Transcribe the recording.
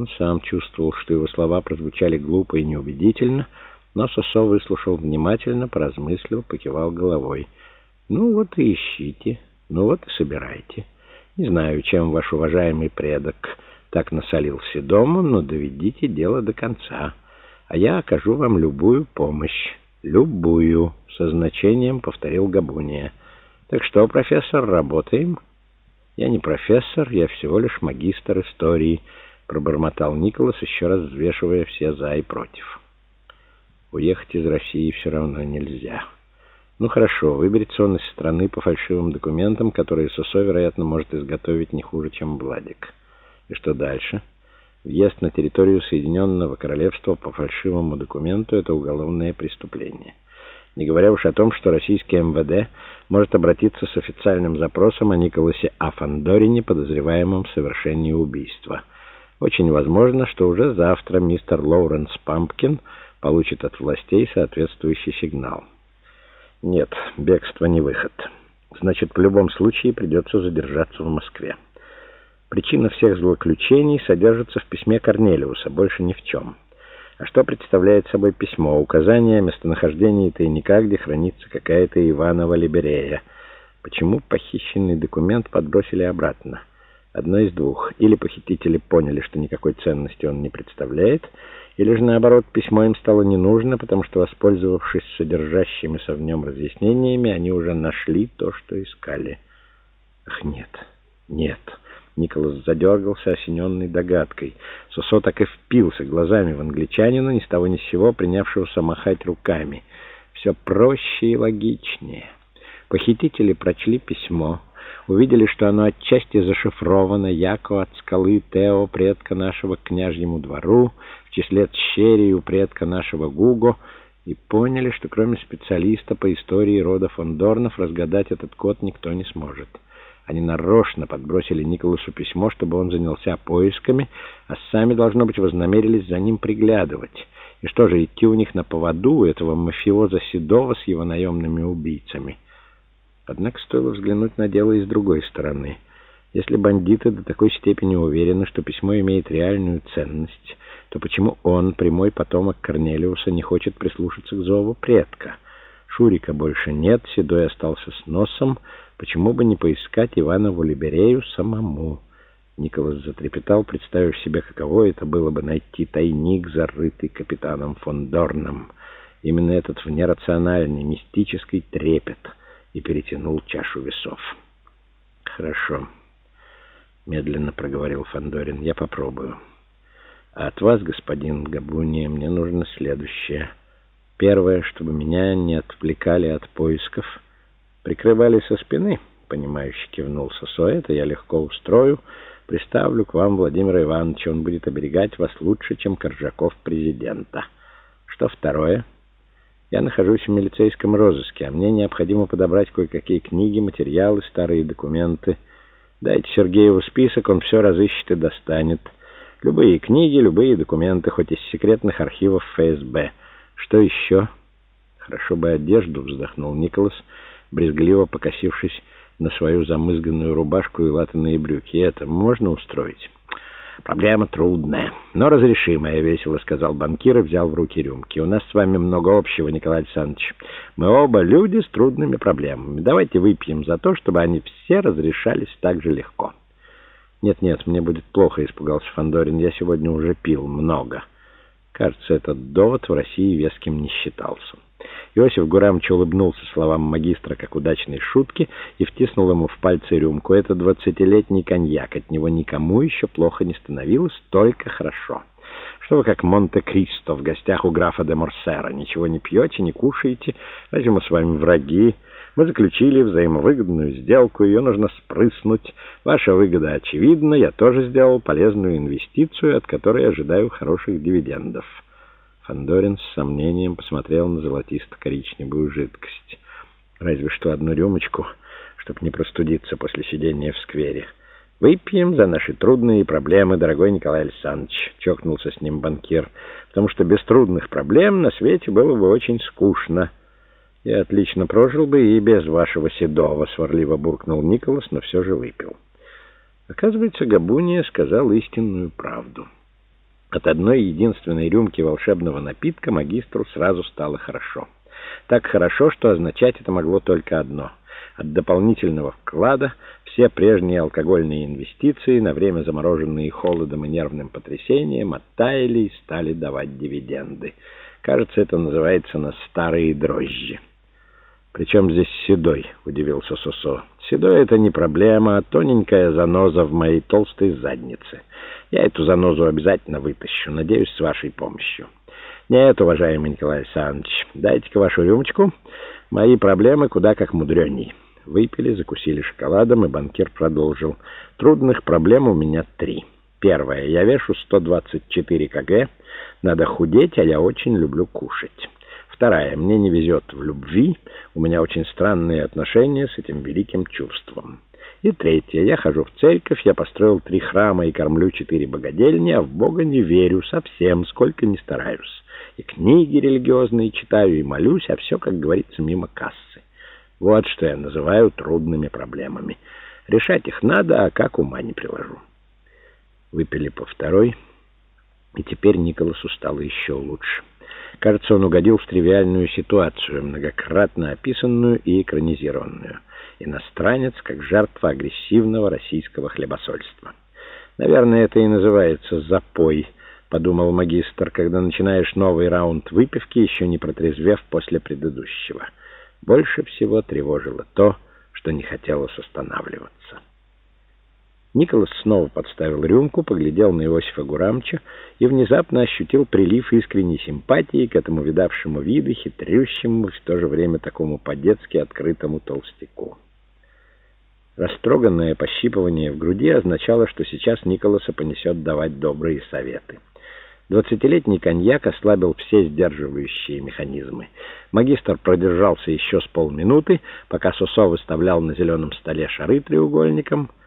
Он сам чувствовал, что его слова прозвучали глупо и неубедительно, но Сосо выслушал внимательно, поразмыслил, покивал головой. «Ну вот и ищите, ну вот и собирайте. Не знаю, чем ваш уважаемый предок так насолился дому, но доведите дело до конца, а я окажу вам любую помощь. Любую, со значением повторил Габуния. Так что, профессор, работаем?» «Я не профессор, я всего лишь магистр истории», — пробормотал Николас, еще раз взвешивая все «за» и «против». «Уехать из России все равно нельзя». «Ну хорошо, выберется он из страны по фальшивым документам, которые Сосо, вероятно, может изготовить не хуже, чем Владик. И что дальше?» Въезд на территорию Соединенного Королевства по фальшивому документу — это уголовное преступление не говоря уж о том, что российский МВД может обратиться с официальным запросом о Николасе Афандорине, подозреваемом в совершении убийства. Очень возможно, что уже завтра мистер Лоуренс Пампкин получит от властей соответствующий сигнал. Нет, бегство не выход. Значит, в любом случае придется задержаться в Москве. Причина всех злоключений содержится в письме Корнелиуса, больше ни в чем. А что представляет собой письмо? Указание о местонахождении тайника, где хранится какая-то Иванова либерея. Почему похищенный документ подбросили обратно? Одно из двух. Или похитители поняли, что никакой ценности он не представляет, или же, наоборот, письмо им стало не нужно, потому что, воспользовавшись содержащимися в нем разъяснениями, они уже нашли то, что искали. Ах, нет, нет... Николас задергался, осененный догадкой. Сосо так и впился глазами в англичанина, ни с того ни с сего принявшегося махать руками. Все проще и логичнее. Похитители прочли письмо, увидели, что оно отчасти зашифровано, яко от скалы Тео, предка нашего к княжьему двору, в числе тщерии у предка нашего Гуго, и поняли, что кроме специалиста по истории рода фон Дорнов разгадать этот код никто не сможет. Они нарочно подбросили Николасу письмо, чтобы он занялся поисками, а сами, должно быть, вознамерились за ним приглядывать. И что же, идти у них на поводу у этого мафиоза Седова с его наемными убийцами? Однако стоило взглянуть на дело и с другой стороны. Если бандиты до такой степени уверены, что письмо имеет реальную ценность, то почему он, прямой потомок Корнелиуса, не хочет прислушаться к зову предка? Шурика больше нет, Седой остался с носом, Почему бы не поискать Иванову Либерею самому? Николас затрепетал, представив себе, каково это было бы найти тайник, зарытый капитаном фон Дорном. Именно этот внерациональный, мистический трепет и перетянул чашу весов. «Хорошо», — медленно проговорил Фандорин, — «я попробую. А от вас, господин Габуния, мне нужно следующее. Первое, чтобы меня не отвлекали от поисков — Прикрывали со спины, понимающе кивнул Сосо. Это я легко устрою. Приставлю к вам Владимира Ивановича. Он будет оберегать вас лучше, чем Коржаков президента. Что второе? Я нахожусь в милицейском розыске, а мне необходимо подобрать кое-какие книги, материалы, старые документы. Дайте Сергееву список, он все разыщет и достанет. Любые книги, любые документы, хоть из секретных архивов ФСБ. Что еще? Хорошо бы одежду, вздохнул Николас, — брезгливо покосившись на свою замызганную рубашку и латаные брюки. «Это можно устроить?» «Проблема трудная, но разрешимая», — весело сказал банкир и взял в руки рюмки. «У нас с вами много общего, Николай Александрович. Мы оба люди с трудными проблемами. Давайте выпьем за то, чтобы они все разрешались так же легко». «Нет-нет, мне будет плохо», — испугался Фандорин. «Я сегодня уже пил много». Кажется, этот довод в России веским не считался. Иосиф Гурамович улыбнулся словам магистра как удачной шутки и втиснул ему в пальцы рюмку. Это двадцатилетний коньяк, от него никому еще плохо не становилось, только хорошо. Что вы как Монте-Кристо в гостях у графа де Морсера, ничего не пьете, не кушаете, разве мы с вами враги? Мы заключили взаимовыгодную сделку, ее нужно спрыснуть. Ваша выгода очевидна, я тоже сделал полезную инвестицию, от которой ожидаю хороших дивидендов». Фандорин с сомнением посмотрел на золотисто-коричневую жидкость. Разве что одну рюмочку, чтобы не простудиться после сидения в сквере. «Выпьем за наши трудные проблемы, дорогой Николай Александрович», — чокнулся с ним банкир, «потому что без трудных проблем на свете было бы очень скучно». «Я отлично прожил бы и без вашего седого», — сварливо буркнул Николас, но все же выпил. Оказывается, Габуния сказал истинную правду. От одной единственной рюмки волшебного напитка магистру сразу стало хорошо. Так хорошо, что означать это могло только одно. От дополнительного вклада все прежние алкогольные инвестиции, на время замороженные холодом и нервным потрясением, оттаяли и стали давать дивиденды. Кажется, это называется на старые дрожжи. «Причем здесь седой?» — удивился Сосо. «Седой — это не проблема, а тоненькая заноза в моей толстой заднице. Я эту занозу обязательно вытащу, надеюсь, с вашей помощью». «Нет, уважаемый Николай Александрович, дайте-ка вашу рюмочку. Мои проблемы куда как мудреней». Выпили, закусили шоколадом, и банкир продолжил. «Трудных проблем у меня три. Первое. Я вешу 124 кг. Надо худеть, а я очень люблю кушать». Вторая. Мне не везет в любви. У меня очень странные отношения с этим великим чувством. И третье. Я хожу в церковь, я построил три храма и кормлю четыре богадельни, а в Бога не верю совсем, сколько не стараюсь. И книги религиозные читаю, и молюсь, а все, как говорится, мимо кассы. Вот что я называю трудными проблемами. Решать их надо, а как ума не приложу. Выпили по второй, и теперь Николасу стало еще лучше. Кажется, он угодил в тривиальную ситуацию, многократно описанную и экранизированную. Иностранец как жертва агрессивного российского хлебосольства. Наверное, это и называется «запой», — подумал магистр, когда начинаешь новый раунд выпивки, еще не протрезвев после предыдущего. Больше всего тревожило то, что не хотелось останавливаться. Николас снова подставил рюмку, поглядел на Иосифа Гурамча и внезапно ощутил прилив искренней симпатии к этому видавшему виду, хитрющему, в то же время такому по-детски открытому толстяку. Растроганное пощипывание в груди означало, что сейчас Николаса понесет давать добрые советы. Двадцатилетний коньяк ослабил все сдерживающие механизмы. Магистр продержался еще с полминуты, пока Сосо выставлял на зеленом столе шары треугольником —